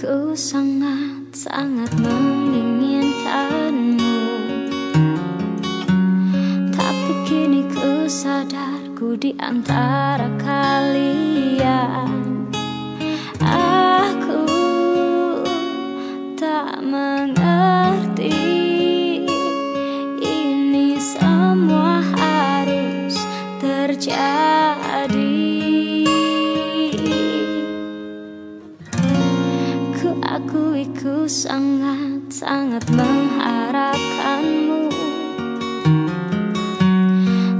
Ku sangat-sangat menginginkanmu. Tapi kini ku sadar ku di antara kalian. Aku tak mengerti sangat-sangat mengharapkanmu.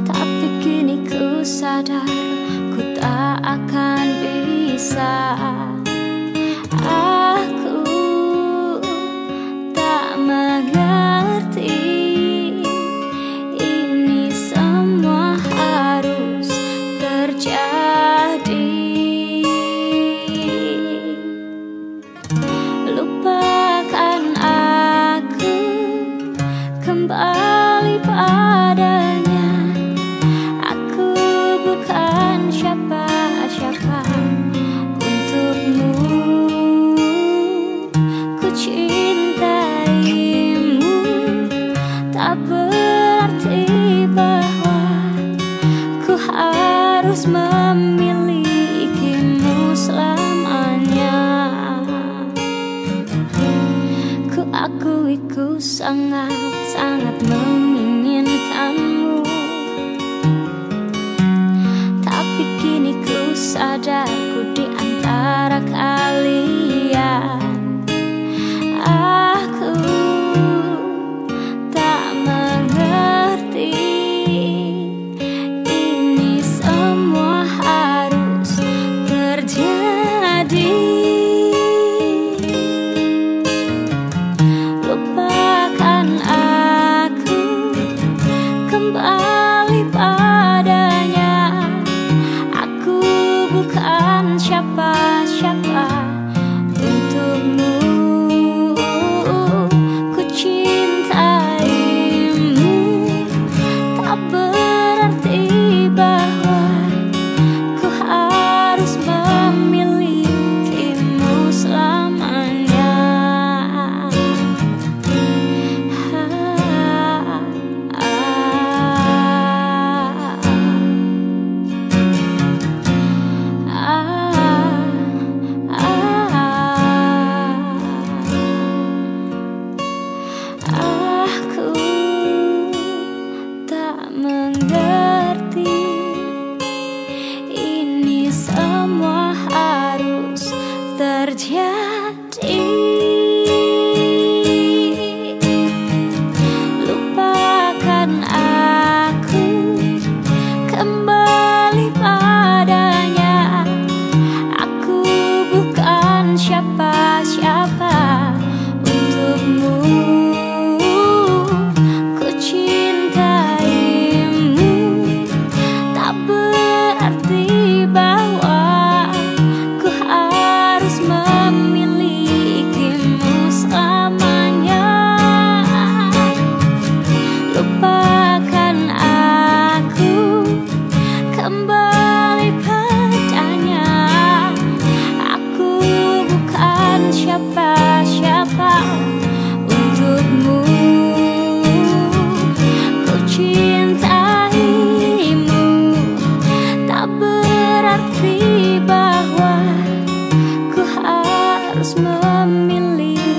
Tapi kini ku sadar ku tak akan bisa Berarti bahwa ku harus memilikimu selamanya. Aku ku sangat-sangat menginginkanmu. Tapi kini ku sadar vērtībā. 天。Million.